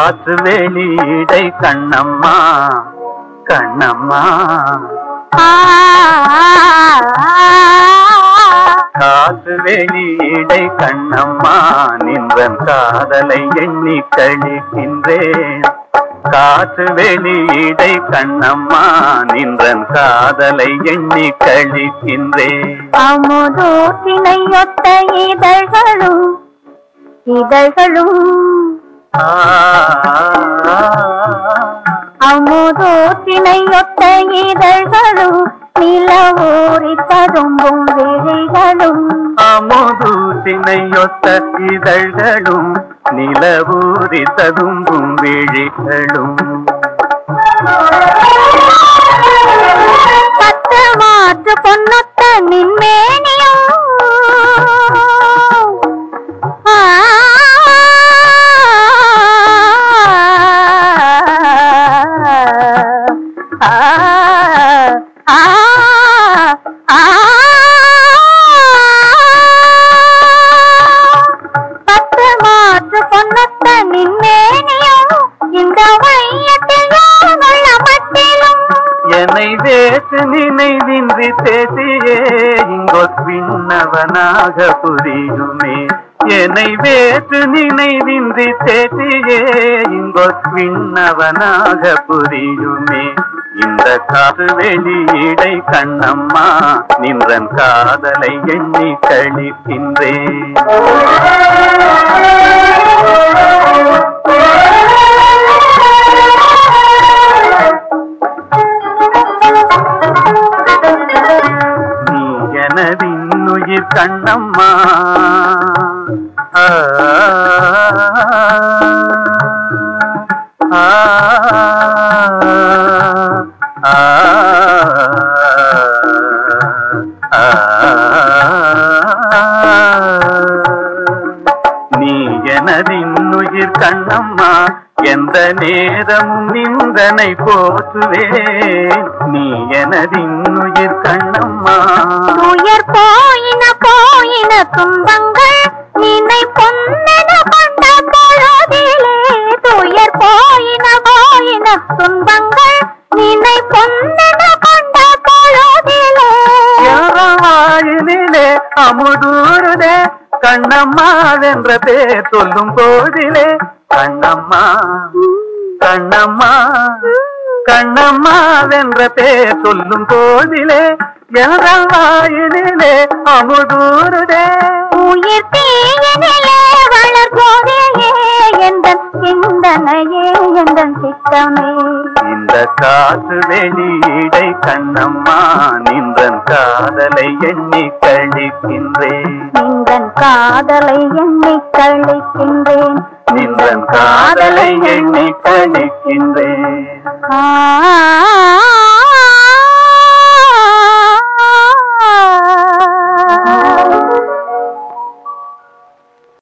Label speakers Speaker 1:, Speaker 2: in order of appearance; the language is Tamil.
Speaker 1: வெளியிடை கண்ணம்மா கண்ணம்மா. காசு வெளியிடை கண்ணம்மா நின்றன் காதலை எண்ணி கழிக்கின்றேன். காசு வெளியிடை கண்ணம்மா நின்றன் காதலை எண்ணி கழிக்கின்றேன்.
Speaker 2: அமுதூற்றினையொத்த இதழ்களும் இதழ்களும்
Speaker 1: ஆ,
Speaker 2: அமுதூற்றினையொத்த இதழ்களும் நிலவூரி ததும்பும் விழிகளும்.
Speaker 1: அமுதூசினையொத்த இதழ்களும் நிலவூரி ததும்பும் விழிகளும்.
Speaker 2: பத்து மாற்று பொன்னொத்த நின்மேனியும் இந்த வையத்தில் மட்டிலும்
Speaker 1: என்னை வேற்று நினைவின்றி பேசியே இங்கோ விண்ணவனாக புரியுமே. என்னை வேற்று நினைவின்றி பேசியே இங்கோ விண்ணவனாக புரியுமே. இந்த காது வெளியீடை கண்ணம்மா நின்றன் காதலை எண்ணி கழிக்கின்றேன். நீ எனதின்னுயிர் கண்ணம்மா. ஆ, கண்ணம்மா எந்த நேரமும் நிந்தனை போற்றுவேன். நீ எனதின்னுயிர் கண்ணம்மா.
Speaker 2: துயர் போயின போயின துன்பங்கள் நினை பொன்னென கொண்ட பொழுதிலே. துயர் போயின போயின துன்பங்கள் நினை பொன்னென கொண்ட பொழுதிலே.
Speaker 1: வாயிலே அமுதூருதே கண்ணம்மா வென்ற பேர் சொல்லும் போதிலே கண்ணம்மா கண்ணம்மா கண்ணம்மா வென்ற பேர் சொல்லும் போதிலே என்ற வாயிலே அமுதூருதே.
Speaker 2: உயிர் தீயினிலே சிந்தனையே சித்தமே.
Speaker 1: இந்த காசு வெளியிடை கண்ணம்மா நின்றன் காதலை எண்ணி கழிக்கின்றேன்
Speaker 2: காதலை எண்ணி கழிக்கின்றேன்
Speaker 1: நின்றன் காதலை எண்ணி கழிக்கின்றேன்